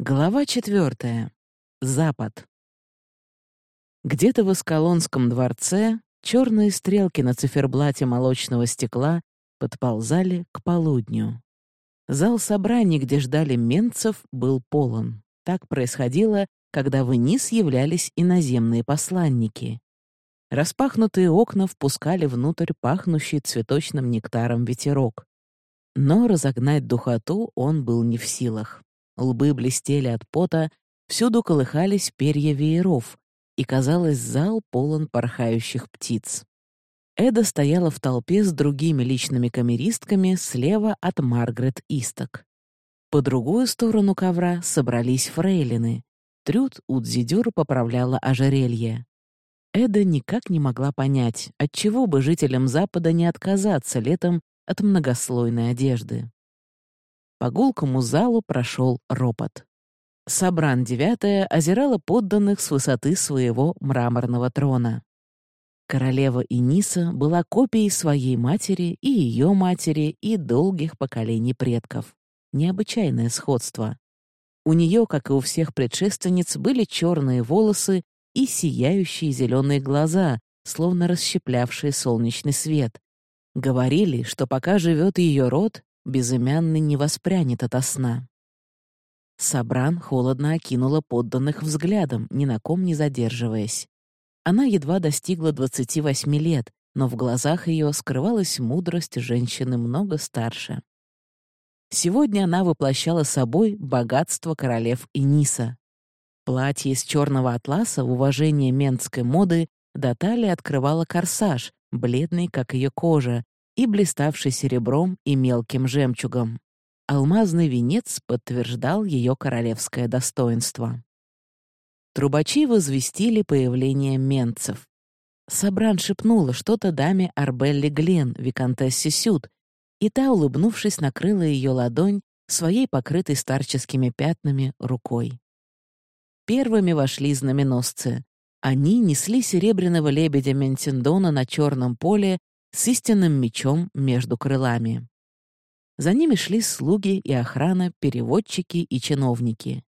Глава четвертая. Запад. Где-то в Исколонском дворце черные стрелки на циферблате молочного стекла подползали к полудню. Зал собраний, где ждали менцев, был полон. Так происходило, когда в Инис являлись иноземные посланники. Распахнутые окна впускали внутрь пахнущий цветочным нектаром ветерок. Но разогнать духоту он был не в силах. Лбы блестели от пота, всюду колыхались перья вееров, и, казалось, зал полон порхающих птиц. Эда стояла в толпе с другими личными камеристками слева от Маргарет Исток. По другую сторону ковра собрались фрейлины. Трюд Удзидюр поправляла ожерелье. Эда никак не могла понять, отчего бы жителям Запада не отказаться летом от многослойной одежды. По гулкому залу прошел ропот. Сабран девятая озирала подданных с высоты своего мраморного трона. Королева Иниса была копией своей матери и ее матери и долгих поколений предков. Необычайное сходство. У нее, как и у всех предшественниц, были черные волосы и сияющие зеленые глаза, словно расщеплявшие солнечный свет. Говорили, что пока живет ее род, безымянный не воспрянет ото сна. Сабран холодно окинула подданных взглядом, ни на ком не задерживаясь. Она едва достигла 28 лет, но в глазах ее скрывалась мудрость женщины много старше. Сегодня она воплощала собой богатство королев Иниса. Платье из черного атласа в уважение ментской моды до талии открывало корсаж, бледный, как ее кожа, и блиставший серебром и мелким жемчугом. Алмазный венец подтверждал ее королевское достоинство. Трубачи возвестили появление менцев. Сабран шепнула что-то даме Арбелли Глен, виконтессе Сюд, и та, улыбнувшись, накрыла ее ладонь своей покрытой старческими пятнами рукой. Первыми вошли знаменосцы. Они несли серебряного лебедя Ментиндона на черном поле с истинным мечом между крылами. За ними шли слуги и охрана, переводчики и чиновники.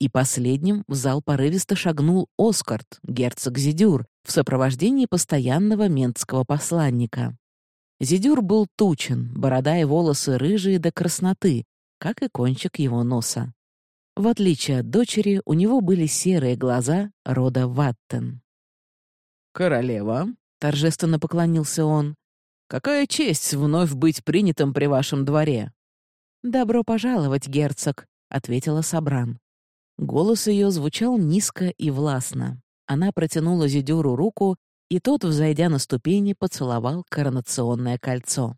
И последним в зал порывисто шагнул Оскарт, герцог Зидюр, в сопровождении постоянного ментского посланника. Зидюр был тучен, борода и волосы рыжие до красноты, как и кончик его носа. В отличие от дочери, у него были серые глаза рода Ваттен. «Королева», торжественно поклонился он. «Какая честь вновь быть принятым при вашем дворе!» «Добро пожаловать, герцог», — ответила Сабран. Голос ее звучал низко и властно. Она протянула Зидюру руку, и тот, взойдя на ступени, поцеловал коронационное кольцо.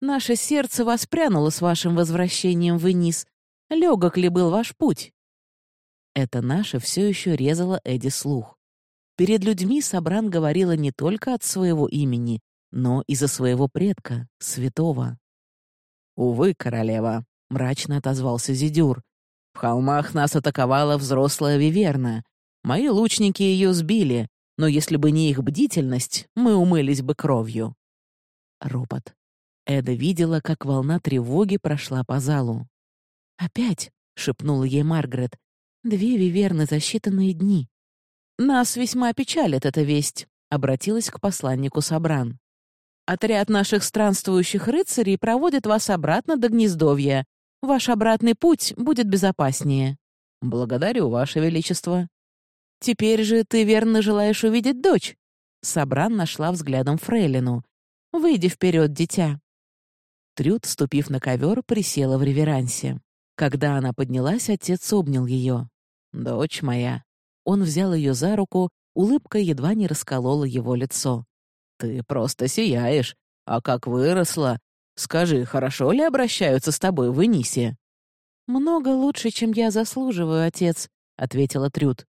«Наше сердце воспрянуло с вашим возвращением вниз. Легок ли был ваш путь?» Это наше все еще резало Эдди слух. Перед людьми Сабран говорила не только от своего имени, но и за своего предка, святого. «Увы, королева», — мрачно отозвался Зидюр. «В холмах нас атаковала взрослая Виверна. Мои лучники ее сбили, но если бы не их бдительность, мы умылись бы кровью». Ропот. Эда видела, как волна тревоги прошла по залу. «Опять», — шепнула ей Маргарет, — «две Виверны за считанные дни. «Нас весьма печалит эта весть», — обратилась к посланнику Сабран. «Отряд наших странствующих рыцарей проводит вас обратно до гнездовья. Ваш обратный путь будет безопаснее». «Благодарю, Ваше Величество». «Теперь же ты верно желаешь увидеть дочь?» Сабран нашла взглядом Фрейлину. «Выйди вперед, дитя». Трюд, ступив на ковер, присела в реверансе. Когда она поднялась, отец обнял ее. «Дочь моя, он взял ее за руку, улыбка едва не расколола его лицо. «Ты просто сияешь. А как выросла! Скажи, хорошо ли обращаются с тобой в Энисе?» «Много лучше, чем я заслуживаю, отец», — ответила Трюд.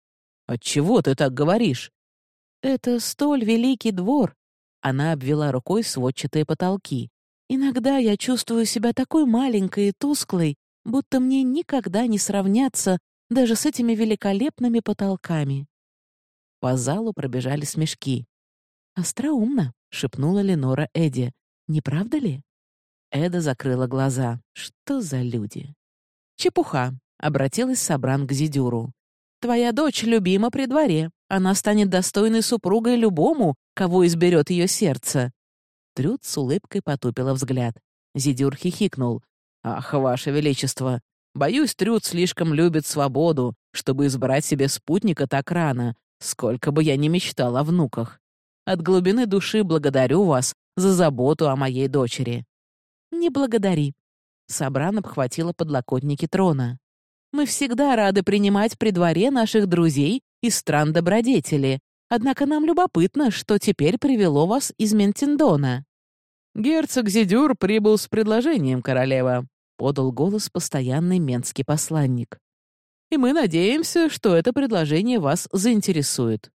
«Отчего ты так говоришь?» «Это столь великий двор», — она обвела рукой сводчатые потолки. «Иногда я чувствую себя такой маленькой и тусклой, будто мне никогда не сравняться даже с этими великолепными потолками. По залу пробежали смешки. «Остроумно», — шепнула Ленора Эдди. «Не правда ли?» Эда закрыла глаза. «Что за люди?» «Чепуха», — обратилась Сабран к Зидюру. «Твоя дочь любима при дворе. Она станет достойной супругой любому, кого изберет ее сердце». Трюд с улыбкой потупила взгляд. Зидюр хихикнул. «Ах, ваше величество, боюсь, Трюд слишком любит свободу, чтобы избрать себе спутника так рано, сколько бы я ни мечтал о внуках. От глубины души благодарю вас за заботу о моей дочери». «Не благодари». Сабран обхватила подлокотники трона. «Мы всегда рады принимать при дворе наших друзей из стран добродетели, однако нам любопытно, что теперь привело вас из Ментиндона». «Герцог Зидюр прибыл с предложением, королева», — подал голос постоянный менский посланник. «И мы надеемся, что это предложение вас заинтересует».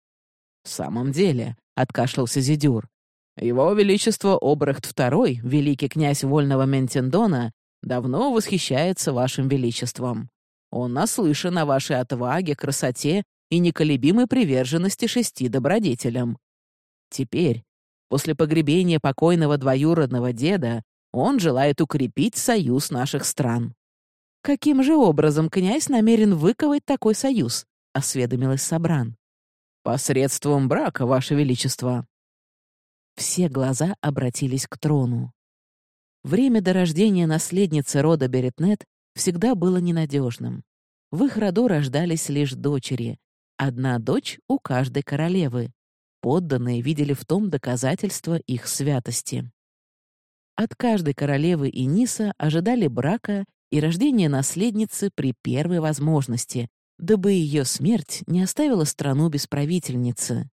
«В самом деле», — откашлялся Зидюр, «его величество Обрахт II, великий князь вольного Ментендона, давно восхищается вашим величеством. Он наслышан о вашей отваге, красоте и неколебимой приверженности шести добродетелям. Теперь, После погребения покойного двоюродного деда он желает укрепить союз наших стран. «Каким же образом князь намерен выковать такой союз?» — осведомилась Сабран. «Посредством брака, Ваше Величество». Все глаза обратились к трону. Время до рождения наследницы рода Беретнет всегда было ненадежным. В их роду рождались лишь дочери. Одна дочь у каждой королевы. Подданные видели в том доказательство их святости. От каждой королевы и Ниса ожидали брака и рождения наследницы при первой возможности, дабы ее смерть не оставила страну без правительницы.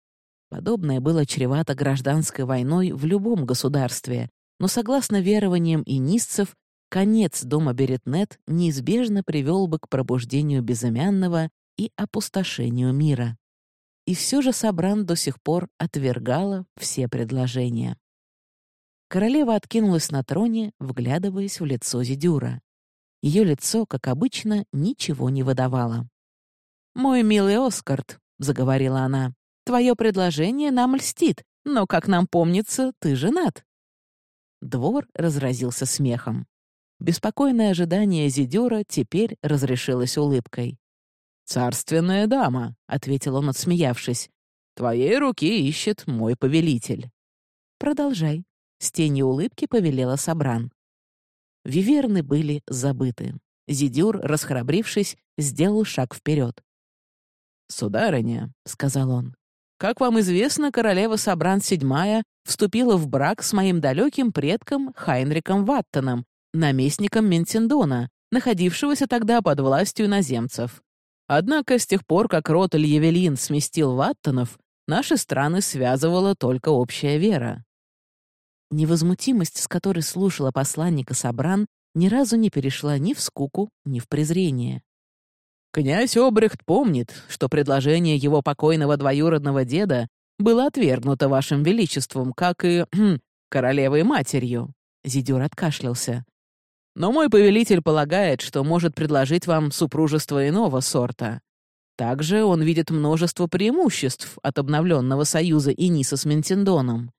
Подобное было чревато гражданской войной в любом государстве, но, согласно верованиям и конец дома Беретнет неизбежно привел бы к пробуждению безымянного и опустошению мира и все же Сабран до сих пор отвергала все предложения. Королева откинулась на троне, вглядываясь в лицо Зидюра. Ее лицо, как обычно, ничего не выдавало. «Мой милый Оскарт», — заговорила она, — «твое предложение нам льстит, но, как нам помнится, ты женат». Двор разразился смехом. Беспокойное ожидание Зидюра теперь разрешилось улыбкой. «Царственная дама», — ответил он, отсмеявшись. «Твоей руки ищет мой повелитель». «Продолжай», — с тенью улыбки повелела Сабран. Виверны были забыты. Зидюр, расхрабрившись, сделал шаг вперед. «Сударыня», — сказал он, — «как вам известно, королева Сабран VII вступила в брак с моим далеким предком Хайнриком Ваттоном, наместником Ментендона, находившегося тогда под властью иноземцев. Однако с тех пор, как род Льявелин сместил Ваттонов, наши страны связывала только общая вера. Невозмутимость, с которой слушала посланника Сабран, ни разу не перешла ни в скуку, ни в презрение. Князь Обрехт помнит, что предложение его покойного двоюродного деда было отвергнуто вашим величеством, как и королевой матерью. Зидюр откашлялся. Но мой повелитель полагает, что может предложить вам супружество иного сорта. Также он видит множество преимуществ от обновленного союза Иниса с Ментендоном.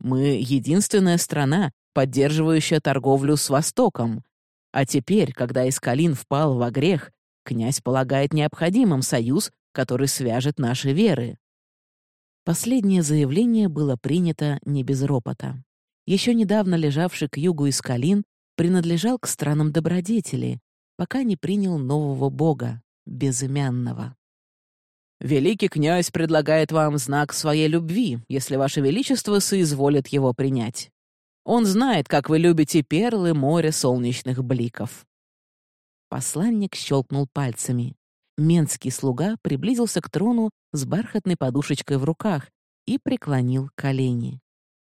Мы — единственная страна, поддерживающая торговлю с Востоком. А теперь, когда Искалин впал во грех, князь полагает необходимым союз, который свяжет наши веры. Последнее заявление было принято не без ропота. Еще недавно лежавший к югу Искалин принадлежал к странам добродетели, пока не принял нового бога, безымянного. «Великий князь предлагает вам знак своей любви, если ваше величество соизволит его принять. Он знает, как вы любите перлы моря солнечных бликов». Посланник щелкнул пальцами. Менский слуга приблизился к трону с бархатной подушечкой в руках и преклонил колени.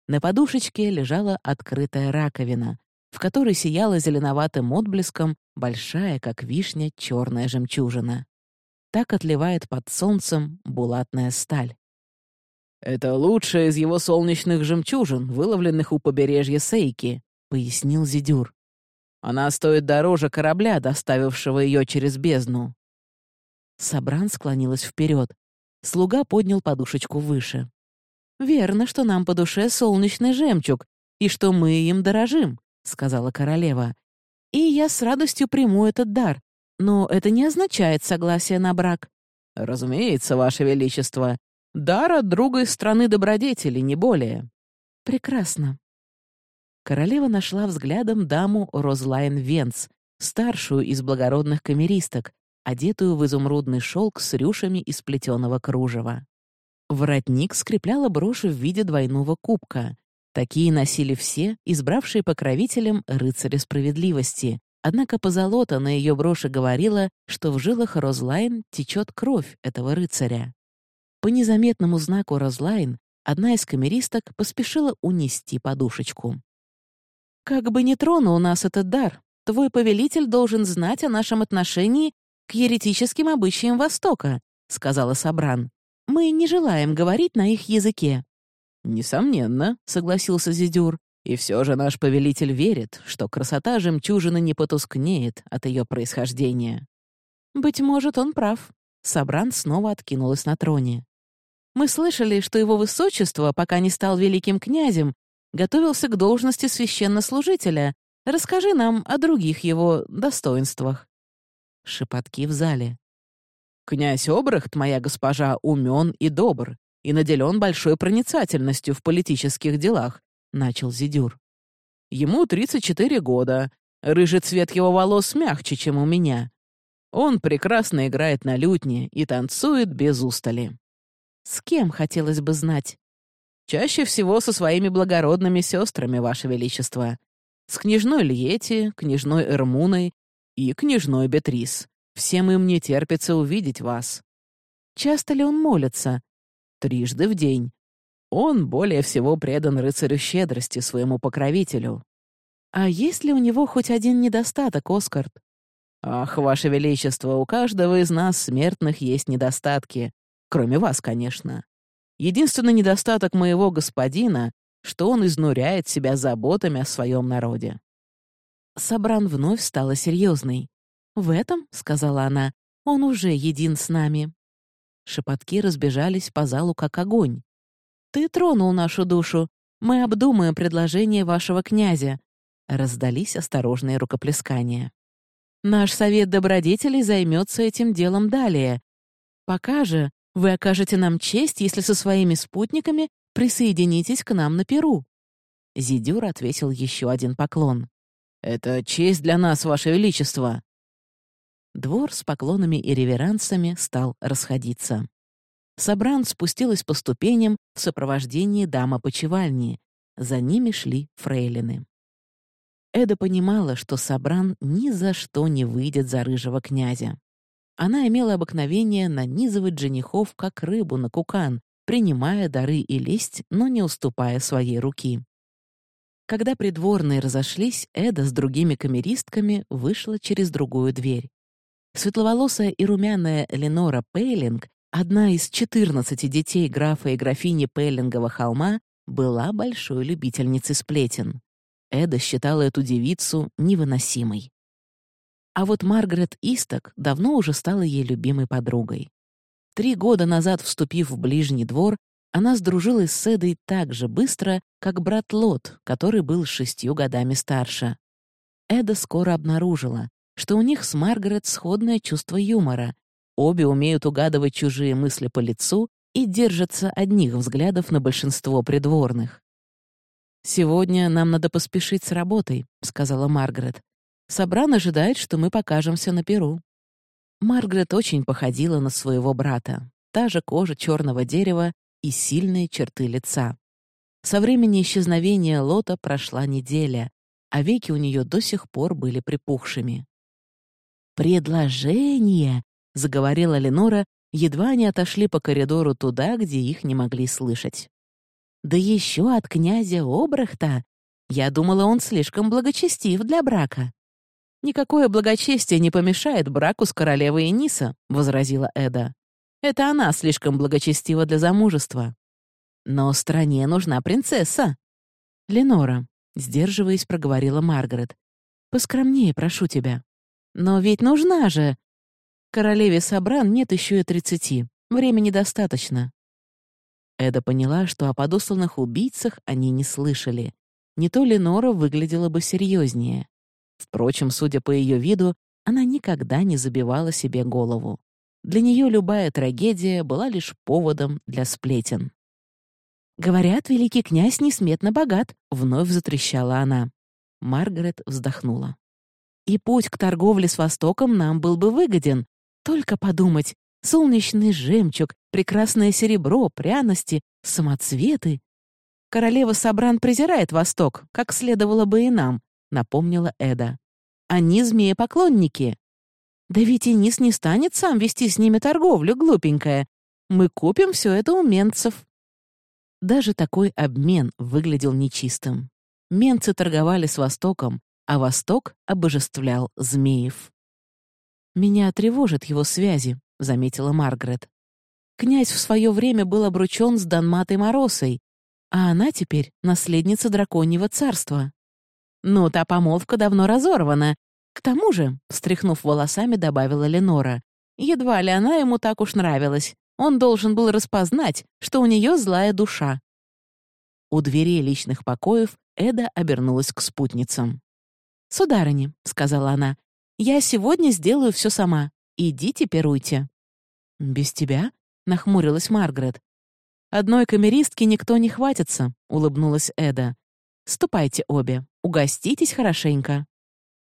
На подушечке лежала открытая раковина, в которой сияла зеленоватым отблеском большая, как вишня, черная жемчужина. Так отливает под солнцем булатная сталь. «Это лучшая из его солнечных жемчужин, выловленных у побережья Сейки», — пояснил Зидюр. «Она стоит дороже корабля, доставившего ее через бездну». Сабран склонилась вперед. Слуга поднял подушечку выше. «Верно, что нам по душе солнечный жемчуг, и что мы им дорожим. — сказала королева. «И я с радостью приму этот дар. Но это не означает согласие на брак. Разумеется, Ваше Величество. Дар от друга из страны добродетели, не более. Прекрасно. Королева нашла взглядом даму Розлайн Венц, старшую из благородных камеристок, одетую в изумрудный шелк с рюшами из плетеного кружева. Воротник скрепляла брошь в виде двойного кубка. Такие носили все, избравшие покровителем рыцаря справедливости. Однако позолота на ее броши говорила, что в жилах Розлайн течет кровь этого рыцаря. По незаметному знаку Розлайн одна из камеристок поспешила унести подушечку. «Как бы ни тронул нас этот дар, твой повелитель должен знать о нашем отношении к еретическим обычаям Востока», — сказала Сабран. «Мы не желаем говорить на их языке». «Несомненно», — согласился Зидюр. «И все же наш повелитель верит, что красота жемчужины не потускнеет от ее происхождения». «Быть может, он прав». Сабран снова откинулась на троне. «Мы слышали, что его высочество, пока не стал великим князем, готовился к должности священнослужителя. Расскажи нам о других его достоинствах». Шепотки в зале. «Князь Обрахт, моя госпожа, умен и добр, и наделен большой проницательностью в политических делах», — начал Зидюр. «Ему 34 года, рыжий цвет его волос мягче, чем у меня. Он прекрасно играет на лютне и танцует без устали». «С кем, хотелось бы знать?» «Чаще всего со своими благородными сестрами, Ваше Величество. С княжной Льети, княжной Эрмуной и княжной Бетрис. Всем им не терпится увидеть вас». «Часто ли он молится?» трижды в день. Он более всего предан рыцарю щедрости, своему покровителю. А есть ли у него хоть один недостаток, Оскарт? Ах, Ваше Величество, у каждого из нас, смертных, есть недостатки. Кроме вас, конечно. Единственный недостаток моего господина, что он изнуряет себя заботами о своем народе. Собран вновь стала серьезной. «В этом, — сказала она, — он уже един с нами. Шепотки разбежались по залу, как огонь. «Ты тронул нашу душу. Мы обдумаем предложение вашего князя». Раздались осторожные рукоплескания. «Наш совет добродетелей займется этим делом далее. Пока же вы окажете нам честь, если со своими спутниками присоединитесь к нам на Перу». Зидюр ответил еще один поклон. «Это честь для нас, Ваше Величество!» Двор с поклонами и реверансами стал расходиться. Собран спустилась по ступеням в сопровождении дама-почевальни. За ними шли фрейлины. Эда понимала, что Собран ни за что не выйдет за рыжего князя. Она имела обыкновение нанизывать женихов, как рыбу на кукан, принимая дары и лесть, но не уступая своей руки. Когда придворные разошлись, Эда с другими камеристками вышла через другую дверь. Светловолосая и румяная Ленора Пейлинг, одна из 14 детей графа и графини Пейлингова холма, была большой любительницей сплетен. Эда считала эту девицу невыносимой. А вот Маргарет Исток давно уже стала ей любимой подругой. Три года назад, вступив в ближний двор, она сдружилась с Эдой так же быстро, как брат Лот, который был шестью годами старше. Эда скоро обнаружила, что у них с Маргарет сходное чувство юмора. Обе умеют угадывать чужие мысли по лицу и держатся одних взглядов на большинство придворных. «Сегодня нам надо поспешить с работой», — сказала Маргарет. «Собран ожидает, что мы покажемся на Перу». Маргарет очень походила на своего брата. Та же кожа черного дерева и сильные черты лица. Со времени исчезновения Лота прошла неделя, а веки у нее до сих пор были припухшими. «Предложение!» — заговорила Ленора, едва они отошли по коридору туда, где их не могли слышать. «Да еще от князя Обрахта! Я думала, он слишком благочестив для брака». «Никакое благочестие не помешает браку с королевой Эниса», — возразила Эда. «Это она слишком благочестива для замужества». «Но стране нужна принцесса». «Ленора», — сдерживаясь, проговорила Маргарет, «поскромнее, прошу тебя». Но ведь нужна же. Королеве Сабран нет еще и тридцати. Времени достаточно. Эда поняла, что о подосланных убийцах они не слышали. Не то Ленора выглядела бы серьезнее. Впрочем, судя по ее виду, она никогда не забивала себе голову. Для нее любая трагедия была лишь поводом для сплетен. «Говорят, великий князь несметно богат», — вновь затрещала она. Маргарет вздохнула. «И путь к торговле с Востоком нам был бы выгоден. Только подумать, солнечный жемчуг, прекрасное серебро, пряности, самоцветы. Королева Сабран презирает Восток, как следовало бы и нам», — напомнила Эда. «Они змеи-поклонники». «Да ведь и Низ не станет сам вести с ними торговлю, глупенькая. Мы купим все это у менцев». Даже такой обмен выглядел нечистым. Менцы торговали с Востоком, а Восток обожествлял змеев. «Меня тревожат его связи», — заметила Маргарет. «Князь в свое время был обручен с Данматой Моросой, а она теперь наследница драконьего царства. Ну, та помолвка давно разорвана. К тому же, встряхнув волосами, добавила Ленора, едва ли она ему так уж нравилась. Он должен был распознать, что у нее злая душа. У дверей личных покоев Эда обернулась к спутницам. «Сударыни», — сказала она, — «я сегодня сделаю все сама. Идите пируйте». «Без тебя?» — нахмурилась Маргарет. «Одной камеристки никто не хватится», — улыбнулась Эда. «Ступайте обе, угоститесь хорошенько».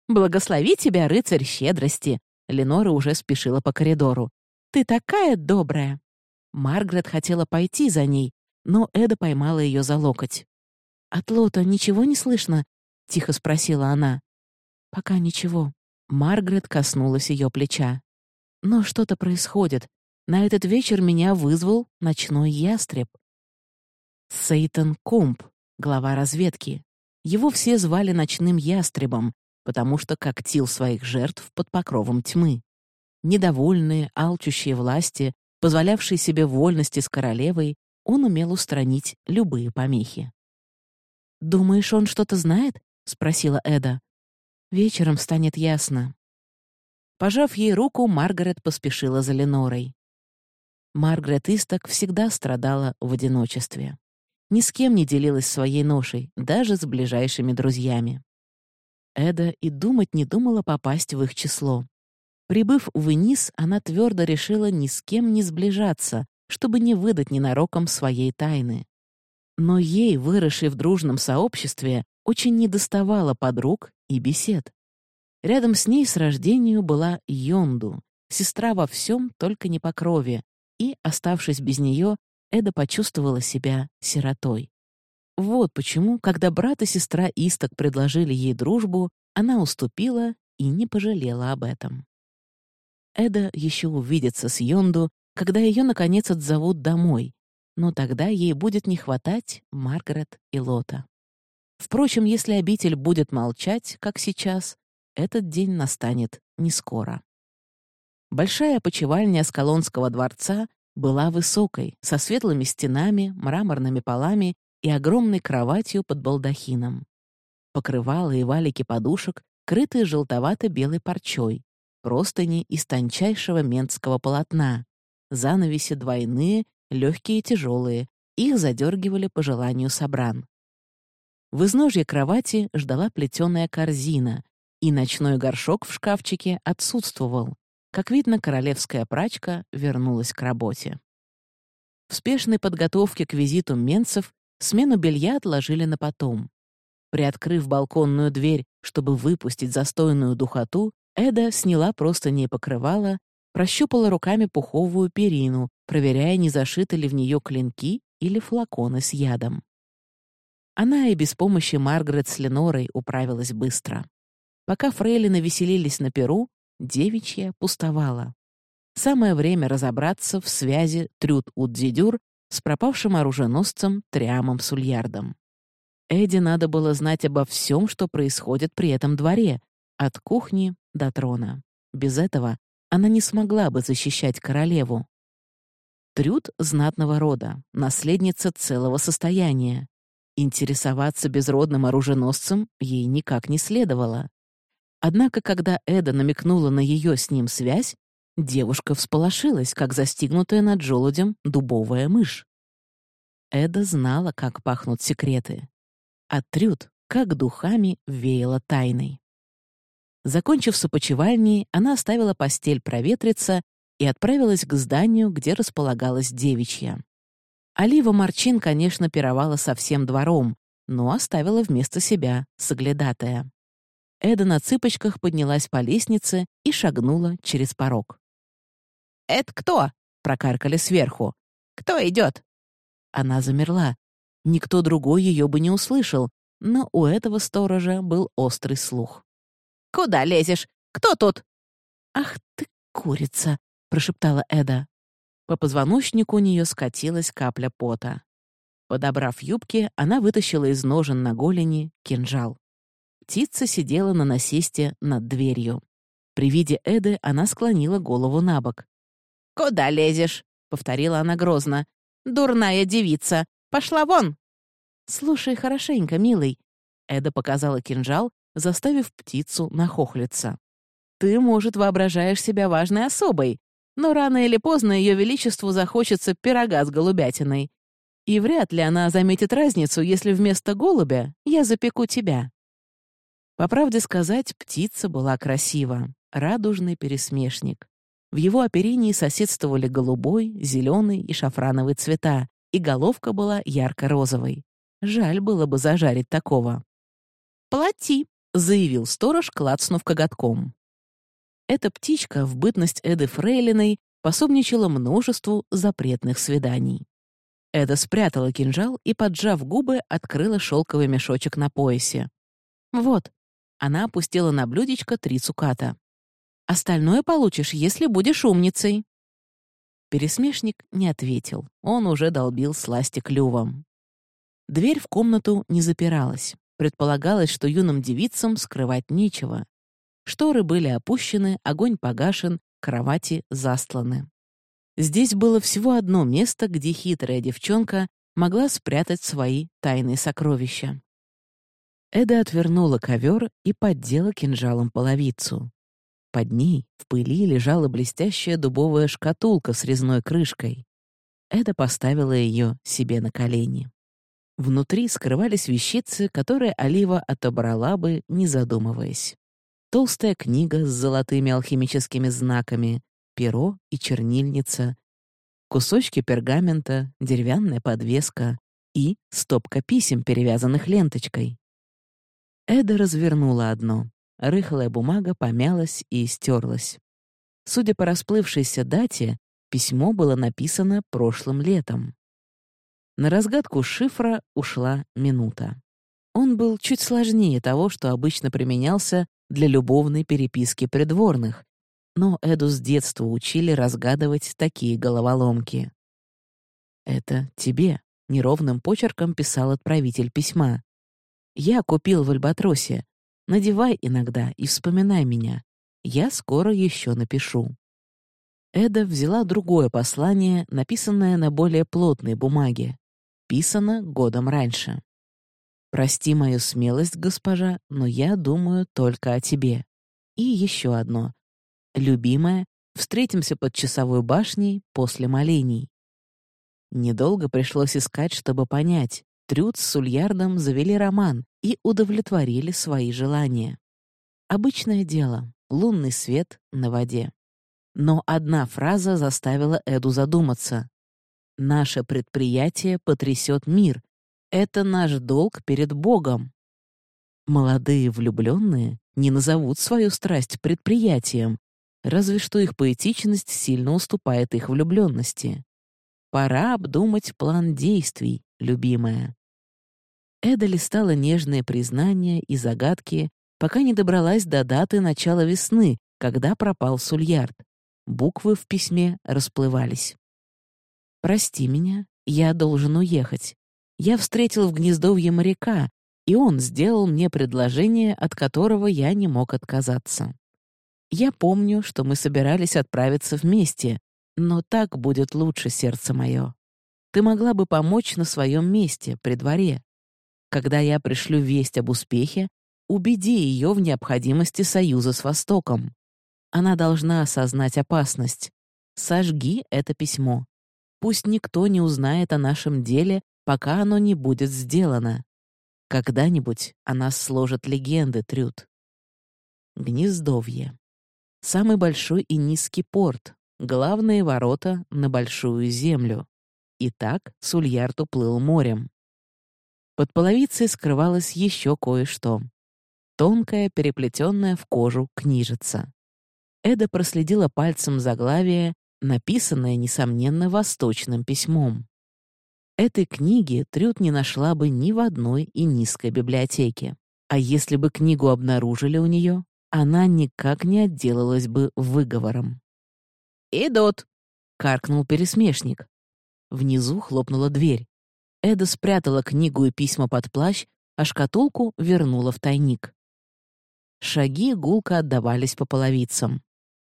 «Благослови тебя, рыцарь щедрости!» Ленора уже спешила по коридору. «Ты такая добрая!» Маргарет хотела пойти за ней, но Эда поймала ее за локоть. «От Лота ничего не слышно?» — тихо спросила она. «Пока ничего». Маргарет коснулась ее плеча. «Но что-то происходит. На этот вечер меня вызвал ночной ястреб». Сейтан Кумп, глава разведки. Его все звали ночным ястребом, потому что когтил своих жертв под покровом тьмы. Недовольные, алчущие власти, позволявший себе вольности с королевой, он умел устранить любые помехи. «Думаешь, он что-то знает?» — спросила Эда. «Вечером станет ясно». Пожав ей руку, Маргарет поспешила за Ленорой. Маргарет Исток всегда страдала в одиночестве. Ни с кем не делилась своей ношей, даже с ближайшими друзьями. Эда и думать не думала попасть в их число. Прибыв в Инис, она твердо решила ни с кем не сближаться, чтобы не выдать ненароком своей тайны. Но ей, выросшей в дружном сообществе, очень недоставало подруг и бесед. Рядом с ней с рождению была Йонду, сестра во всем, только не по крови, и, оставшись без нее, Эда почувствовала себя сиротой. Вот почему, когда брат и сестра Исток предложили ей дружбу, она уступила и не пожалела об этом. Эда еще увидится с Йонду, когда ее, наконец, отзовут домой, но тогда ей будет не хватать Маргарет и Лота. Впрочем, если обитель будет молчать, как сейчас, этот день настанет не скоро. Большая опочивальня Скалонского дворца была высокой, со светлыми стенами, мраморными полами и огромной кроватью под балдахином. Покрывала и валики подушек, крытые желтовато-белой парчой, простыни из тончайшего ментского полотна, занавеси двойные, легкие и тяжелые, их задергивали по желанию собран. В изножье кровати ждала плетеная корзина, и ночной горшок в шкафчике отсутствовал. Как видно, королевская прачка вернулась к работе. В спешной подготовке к визиту менцев смену белья отложили на потом. Приоткрыв балконную дверь, чтобы выпустить застойную духоту, Эда сняла просто не покрывала, прощупала руками пуховую перину, проверяя, не зашиты ли в нее клинки или флаконы с ядом. Она и без помощи Маргарет с Ленорой управилась быстро. Пока фрейлины веселились на перу, девичья пустовала. Самое время разобраться в связи Трюд-Удзидюр с пропавшим оруженосцем Триамом Сульярдом. Эдди надо было знать обо всем, что происходит при этом дворе, от кухни до трона. Без этого она не смогла бы защищать королеву. Трюд знатного рода, наследница целого состояния. Интересоваться безродным оруженосцем ей никак не следовало. Однако, когда Эда намекнула на ее с ним связь, девушка всполошилась, как застигнутая над желудем дубовая мышь. Эда знала, как пахнут секреты. А Трюд, как духами, веяла тайной. Закончив с она оставила постель проветриться и отправилась к зданию, где располагалась девичья. Олива Марчин, конечно, пировала со всем двором, но оставила вместо себя соглядатая. Эда на цыпочках поднялась по лестнице и шагнула через порог. «Это кто?» — прокаркали сверху. «Кто идет?» Она замерла. Никто другой ее бы не услышал, но у этого сторожа был острый слух. «Куда лезешь? Кто тут?» «Ах ты, курица!» — прошептала Эда. По позвоночнику у нее скатилась капля пота. Подобрав юбки, она вытащила из ножен на голени кинжал. Птица сидела на насесте над дверью. При виде Эды она склонила голову на бок. «Куда лезешь?» — повторила она грозно. «Дурная девица! Пошла вон!» «Слушай хорошенько, милый!» Эда показала кинжал, заставив птицу нахохлиться. «Ты, может, воображаешь себя важной особой, но рано или поздно Ее Величеству захочется пирога с голубятиной. И вряд ли она заметит разницу, если вместо голубя я запеку тебя». По правде сказать, птица была красива, радужный пересмешник. В его оперении соседствовали голубой, зеленый и шафрановый цвета, и головка была ярко-розовой. Жаль было бы зажарить такого. «Плати», — заявил сторож, клацнув коготком. Эта птичка в бытность Эды Фрейлиной пособничала множеству запретных свиданий. Эда спрятала кинжал и, поджав губы, открыла шелковый мешочек на поясе. «Вот». Она опустила на блюдечко три цуката. «Остальное получишь, если будешь умницей». Пересмешник не ответил. Он уже долбил сласти клювом. Дверь в комнату не запиралась. Предполагалось, что юным девицам скрывать нечего. Шторы были опущены, огонь погашен, кровати застланы. Здесь было всего одно место, где хитрая девчонка могла спрятать свои тайные сокровища. Эда отвернула ковер и поддела кинжалом половицу. Под ней в пыли лежала блестящая дубовая шкатулка с резной крышкой. Эда поставила ее себе на колени. Внутри скрывались вещицы, которые Олива отобрала бы, не задумываясь. Толстая книга с золотыми алхимическими знаками, перо и чернильница, кусочки пергамента, деревянная подвеска и стопка писем, перевязанных ленточкой. Эда развернула одно. Рыхлая бумага помялась и стерлась. Судя по расплывшейся дате, письмо было написано прошлым летом. На разгадку шифра ушла минута. Он был чуть сложнее того, что обычно применялся для любовной переписки придворных, но Эду с детства учили разгадывать такие головоломки. «Это тебе», — неровным почерком писал отправитель письма. «Я купил в Альбатросе. Надевай иногда и вспоминай меня. Я скоро еще напишу». Эда взяла другое послание, написанное на более плотной бумаге. Писано годом раньше. «Прости мою смелость, госпожа, но я думаю только о тебе». И еще одно. «Любимая, встретимся под часовой башней после молений». Недолго пришлось искать, чтобы понять. Трюд с Сульярдом завели роман и удовлетворили свои желания. Обычное дело — лунный свет на воде. Но одна фраза заставила Эду задуматься. «Наше предприятие потрясет мир. Это наш долг перед Богом». Молодые влюбленные не назовут свою страсть предприятием, разве что их поэтичность сильно уступает их влюбленности. Пора обдумать план действий, любимая. Эда листала нежные признания и загадки, пока не добралась до даты начала весны, когда пропал Сульярд. Буквы в письме расплывались. «Прости меня, я должен уехать. Я встретил в гнездовье моряка, и он сделал мне предложение, от которого я не мог отказаться. Я помню, что мы собирались отправиться вместе, но так будет лучше, сердце мое. Ты могла бы помочь на своем месте, при дворе. Когда я пришлю весть об успехе, убеди ее в необходимости союза с Востоком. Она должна осознать опасность. Сожги это письмо. Пусть никто не узнает о нашем деле, пока оно не будет сделано. Когда-нибудь о нас сложат легенды, Трюд. Гнездовье. Самый большой и низкий порт, главные ворота на большую землю. И так Сульярд уплыл морем. Под половицей скрывалось еще кое-что. Тонкая, переплетенная в кожу книжица. Эда проследила пальцем заглавие, написанное, несомненно, восточным письмом. Этой книги Трюд не нашла бы ни в одной и низкой библиотеке. А если бы книгу обнаружили у нее, она никак не отделалась бы выговором. «Идут!» — каркнул пересмешник. Внизу хлопнула дверь. Эда спрятала книгу и письма под плащ, а шкатулку вернула в тайник. Шаги гулко отдавались по половицам.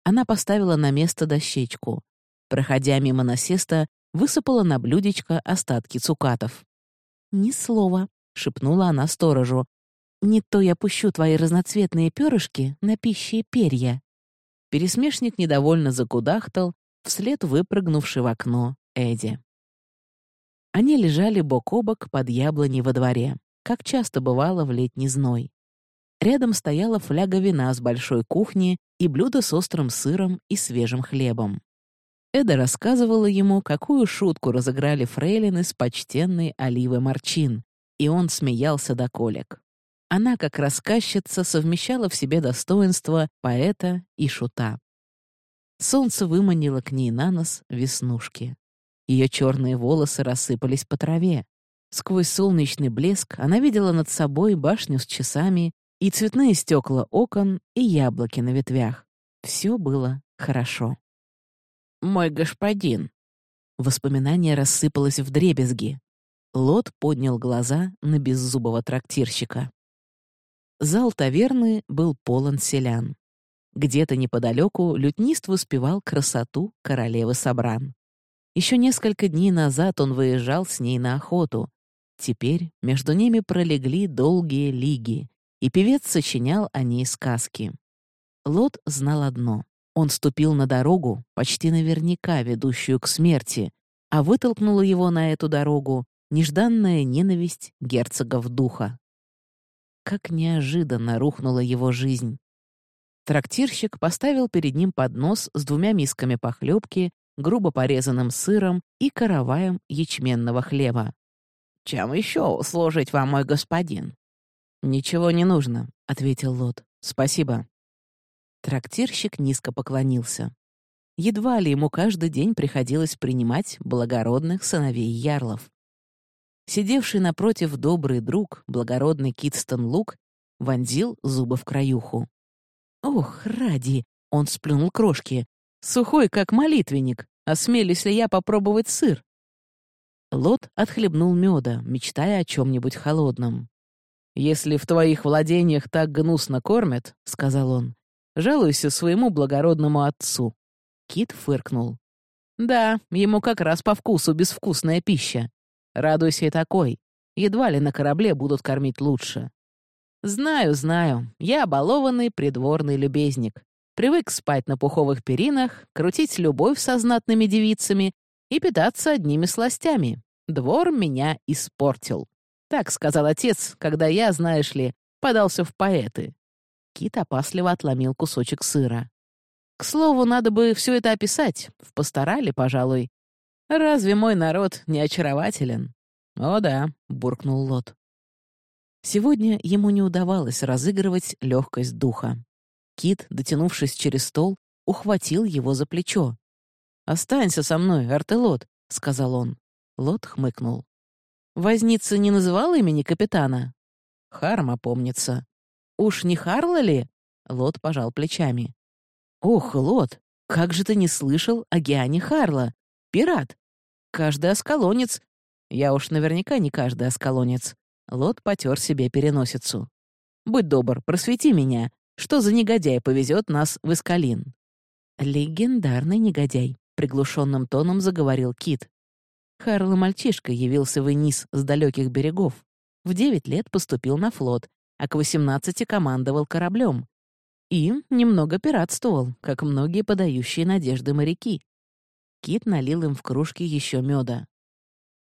Она поставила на место дощечку. Проходя мимо насеста, высыпала на блюдечко остатки цукатов. «Ни слова», — шепнула она сторожу. «Не то я пущу твои разноцветные перышки на пищи и перья». Пересмешник недовольно закудахтал, вслед выпрыгнувший в окно Эдди. Они лежали бок о бок под яблоней во дворе, как часто бывало в летний зной. Рядом стояла фляга вина с большой кухни и блюдо с острым сыром и свежим хлебом. Эда рассказывала ему, какую шутку разыграли фрейлины с почтенной Оливой Марчин, и он смеялся до колик. Она, как рассказчица, совмещала в себе достоинства поэта и шута. Солнце выманило к ней на нос веснушки. Ее черные волосы рассыпались по траве. Сквозь солнечный блеск она видела над собой башню с часами и цветные стекла окон, и яблоки на ветвях. Все было хорошо мой господин». Воспоминание рассыпалось в дребезги. Лот поднял глаза на беззубого трактирщика. Зал таверны был полон селян. Где-то неподалеку лютнист воспевал красоту королевы Собран. Еще несколько дней назад он выезжал с ней на охоту. Теперь между ними пролегли долгие лиги, и певец сочинял о ней сказки. Лот знал одно он ступил на дорогу, почти наверняка ведущую к смерти, а вытолкнула его на эту дорогу нежданная ненависть герцогов духа. Как неожиданно рухнула его жизнь. Трактирщик поставил перед ним поднос с двумя мисками похлебки, грубо порезанным сыром и караваем ячменного хлеба. «Чем еще служить вам, мой господин?» «Ничего не нужно», — ответил Лот. «Спасибо». Трактирщик низко поклонился. Едва ли ему каждый день приходилось принимать благородных сыновей ярлов. Сидевший напротив добрый друг, благородный Китстон Лук, вонзил зубы в краюху. «Ох, ради!» — он сплюнул крошки. «Сухой, как молитвенник. Осмелюсь ли я попробовать сыр?» Лот отхлебнул меда, мечтая о чем-нибудь холодном. «Если в твоих владениях так гнусно кормят, — сказал он, Жалуйся своему благородному отцу». Кит фыркнул. «Да, ему как раз по вкусу безвкусная пища. Радуйся и такой. Едва ли на корабле будут кормить лучше». «Знаю, знаю. Я балованный придворный любезник. Привык спать на пуховых перинах, крутить любовь со знатными девицами и питаться одними сластями. Двор меня испортил. Так сказал отец, когда я, знаешь ли, подался в поэты. Кит опасливо отломил кусочек сыра. «К слову, надо бы все это описать. В пасторале, пожалуй. Разве мой народ не очарователен?» «О да», — буркнул Лот. Сегодня ему не удавалось разыгрывать легкость духа. Кит, дотянувшись через стол, ухватил его за плечо. «Останься со мной, Артелот», — сказал он. Лот хмыкнул. «Возница не называл имени капитана?» «Харма помнится. «Уж не Харла ли?» Лот пожал плечами. «Ох, Лот, как же ты не слышал о Гиане Харла? Пират! Каждый осколонец...» «Я уж наверняка не каждый осколонец». Лот потер себе переносицу. «Будь добр, просвети меня. Что за негодяй повезет нас в Искалин?» «Легендарный негодяй», — приглушенным тоном заговорил Кит. Харл мальчишка явился в Энис с далеких берегов. В девять лет поступил на флот а к 18 командовал кораблем. И немного пиратствовал, как многие подающие надежды моряки. Кит налил им в кружки еще меда.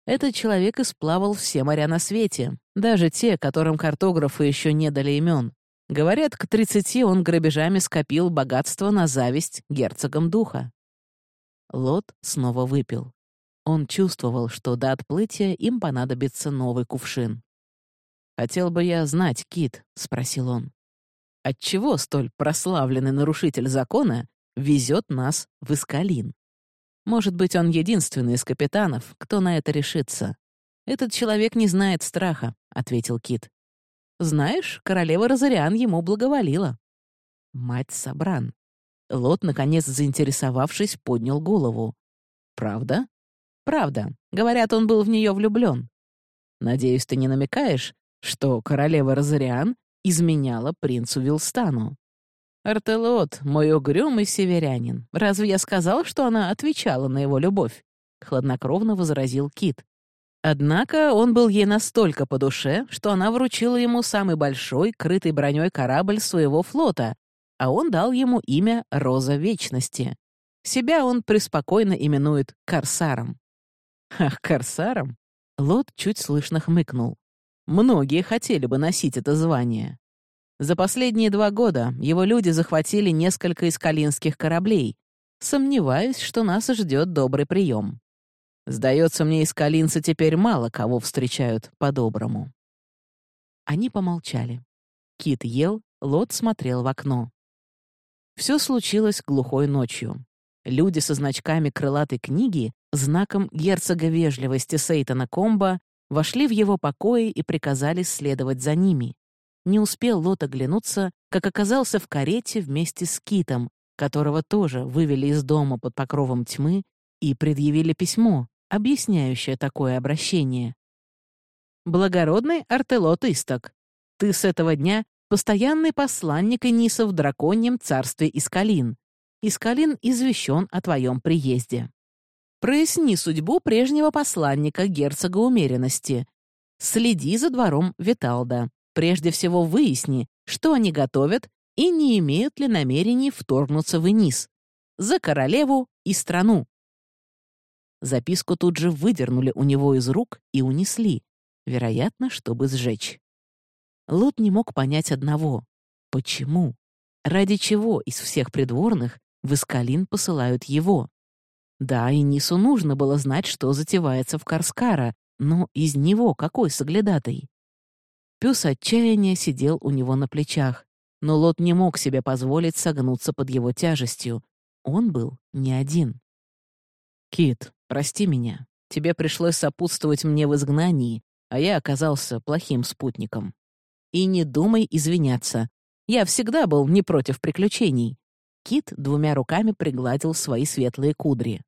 Этот человек исплавал все моря на свете, даже те, которым картографы еще не дали имен. Говорят, к тридцати он грабежами скопил богатство на зависть герцогам духа. Лот снова выпил. Он чувствовал, что до отплытия им понадобится новый кувшин. «Хотел бы я знать, Кит», — спросил он, «отчего столь прославленный нарушитель закона везет нас в Искалин? Может быть, он единственный из капитанов, кто на это решится. Этот человек не знает страха», — ответил Кит. «Знаешь, королева Розариан ему благоволила». Мать Сабран. Лот, наконец заинтересовавшись, поднял голову. «Правда?» «Правда. Говорят, он был в нее влюблен. Надеюсь, ты не намекаешь, что королева Розариан изменяла принцу Вилстану?» «Артелот, мой угрюмый северянин. Разве я сказал, что она отвечала на его любовь?» — хладнокровно возразил Кит. Однако он был ей настолько по душе, что она вручила ему самый большой, крытый броней корабль своего флота, а он дал ему имя Роза Вечности. Себя он преспокойно именует Корсаром. Ах, Корсаром? Лот чуть слышно хмыкнул. Многие хотели бы носить это звание. За последние два года его люди захватили несколько искалинских кораблей. Сомневаюсь, что нас ждет добрый прием. Сдается мне, искалинцы теперь мало кого встречают по-доброму. Они помолчали. Кит ел, Лот смотрел в окно. Все случилось глухой ночью. Люди со значками крылатой книги, знаком герцога вежливости Сейтана Комба, вошли в его покои и приказали следовать за ними. Не успел Лот оглянуться, как оказался в карете вместе с Китом, которого тоже вывели из дома под покровом тьмы и предъявили письмо, объясняющее такое обращение. «Благородный Артелот Исток, ты с этого дня постоянный посланник Эниса в драконьем царстве Искалин. Искалин извещен о твоем приезде. Проясни судьбу прежнего посланника герцога умеренности. Следи за двором Виталда. Прежде всего выясни, что они готовят и не имеют ли намерений вторгнуться в Энис. За королеву и страну. Записку тут же выдернули у него из рук и унесли, вероятно, чтобы сжечь. Лот не мог понять одного. Почему? Ради чего из всех придворных в Искалин посылают его? Да, и Нису нужно было знать, что затевается в Карскара, но из него какой соглядатый? Пес отчаяния сидел у него на плечах, но Лот не мог себе позволить согнуться под его тяжестью. Он был не один. «Кит, прости меня. Тебе пришлось сопутствовать мне в изгнании, а я оказался плохим спутником. И не думай извиняться. Я всегда был не против приключений». Кит двумя руками пригладил свои светлые кудри.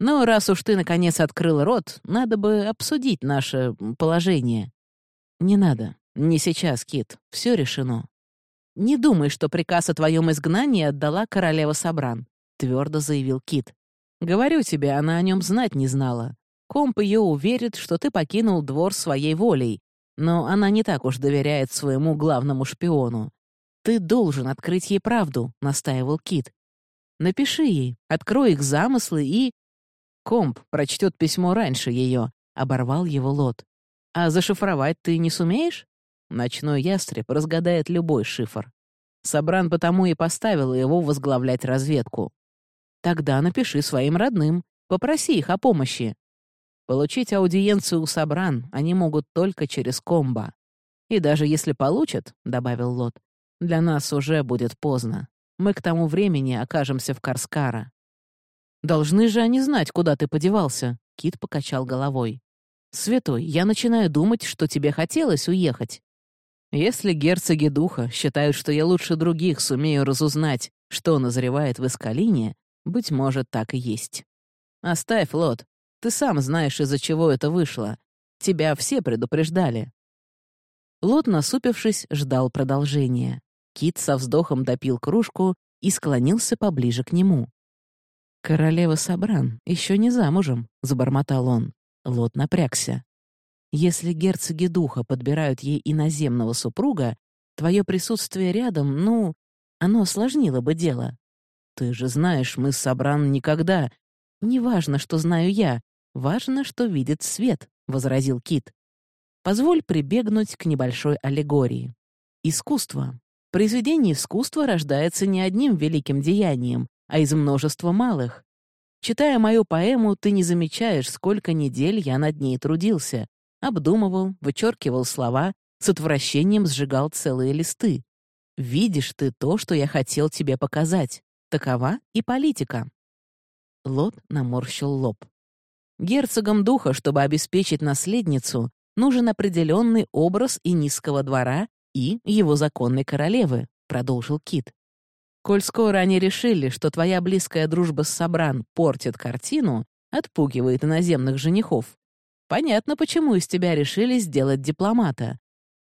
«Ну, раз уж ты, наконец, открыл рот, надо бы обсудить наше положение». «Не надо. Не сейчас, Кит. Все решено». «Не думай, что приказ о твоем изгнании отдала королева Сабран», — твердо заявил Кит. «Говорю тебе, она о нем знать не знала. Комп ее уверит, что ты покинул двор своей волей, но она не так уж доверяет своему главному шпиону. «Ты должен открыть ей правду», — настаивал Кит. «Напиши ей, открой их замыслы и...» «Комп прочтет письмо раньше ее», — оборвал его Лот. «А зашифровать ты не сумеешь?» Ночной ястреб разгадает любой шифр. Собран потому и поставил его возглавлять разведку. Тогда напиши своим родным, попроси их о помощи. Получить аудиенцию у Сабран они могут только через комбо. И даже если получат, — добавил Лот, — для нас уже будет поздно. Мы к тому времени окажемся в Карскара. «Должны же они знать, куда ты подевался», — Кит покачал головой. «Святой, я начинаю думать, что тебе хотелось уехать. Если герцоги духа считают, что я лучше других сумею разузнать, что назревает в Искалине, быть может, так и есть. Оставь, Лот, ты сам знаешь, из-за чего это вышло. Тебя все предупреждали». Лот, насупившись, ждал продолжения. Кит со вздохом допил кружку и склонился поближе к нему. «Королева Сабран еще не замужем», — забормотал он. Лот напрягся. «Если герцоги духа подбирают ей иноземного супруга, твое присутствие рядом, ну, оно осложнило бы дело. Ты же знаешь, мы с Сабран никогда... Неважно, что знаю я, «Важно, что видит свет», — возразил Кит. «Позволь прибегнуть к небольшой аллегории. Искусство. Произведение искусства рождается не одним великим деянием, а из множества малых. Читая мою поэму, ты не замечаешь, сколько недель я над ней трудился. Обдумывал, вычеркивал слова, с отвращением сжигал целые листы. Видишь ты то, что я хотел тебе показать. Такова и политика. Лот наморщил лоб. Герцогам духа, чтобы обеспечить наследницу, нужен определенный образ и низкого двора, и его законной королевы, продолжил Кит. Коль скоро они решили, что твоя близкая дружба с Собран портит картину, отпугивает иноземных женихов, понятно, почему из тебя решили сделать дипломата.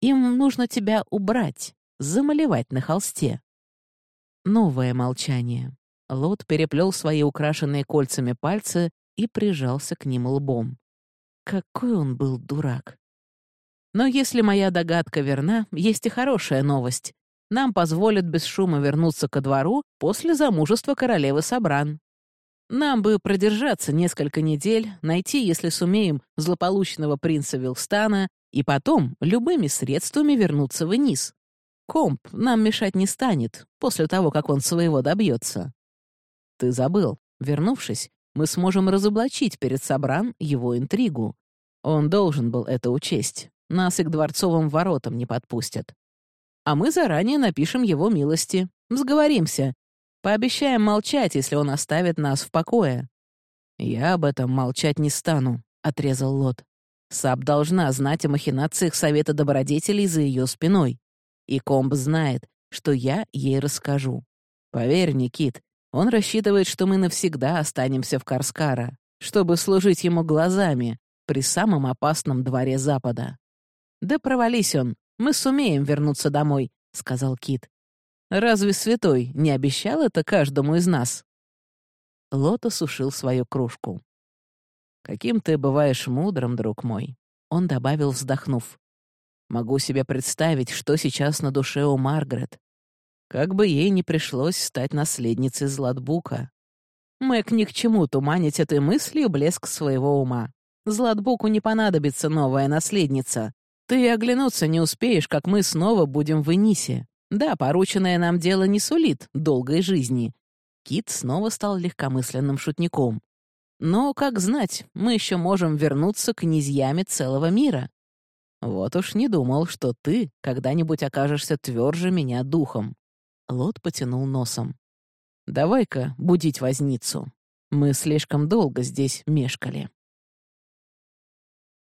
Им нужно тебя убрать, замалевать на холсте. Новое молчание. Лот переплел свои украшенные кольцами пальцы и прижался к ним лбом. Какой он был дурак. Но если моя догадка верна, есть и хорошая новость. Нам позволят без шума вернуться ко двору после замужества королевы Сабран. Нам бы продержаться несколько недель, найти, если сумеем, злополучного принца Вилстана и потом любыми средствами вернуться вниз. Комп нам мешать не станет после того, как он своего добьется. Ты забыл. Вернувшись, мы сможем разоблачить перед Собран его интригу. Он должен был это учесть. Нас и к дворцовым воротам не подпустят. А мы заранее напишем его милости. Сговоримся. Пообещаем молчать, если он оставит нас в покое. Я об этом молчать не стану, — отрезал Лот. Саб должна знать о махинациях Совета Добродетелей за ее спиной. И Комб знает, что я ей расскажу. Поверь, Никит, он рассчитывает, что мы навсегда останемся в Карскара, чтобы служить ему глазами при самом опасном дворе Запада. «Да провались он, мы сумеем вернуться домой», — сказал Кит. «Разве святой не обещал это каждому из нас?» Лот осушил свою кружку. «Каким ты бываешь мудрым, друг мой», — он добавил, вздохнув. Могу себе представить, что сейчас на душе у Маргарет. Как бы ей не пришлось стать наследницей Златбука. Мэг ни к чему туманить этой мыслью блеск своего ума. Златбуку не понадобится новая наследница. Ты оглянуться не успеешь, как мы снова будем в Энисе. Да, порученное нам дело не сулит долгой жизни. Кит снова стал легкомысленным шутником. Но, как знать, мы еще можем вернуться к князьями целого мира. Вот уж не думал, что ты когда-нибудь окажешься тверже меня духом. Лот потянул носом. Давай-ка будить возницу. Мы слишком долго здесь мешкали.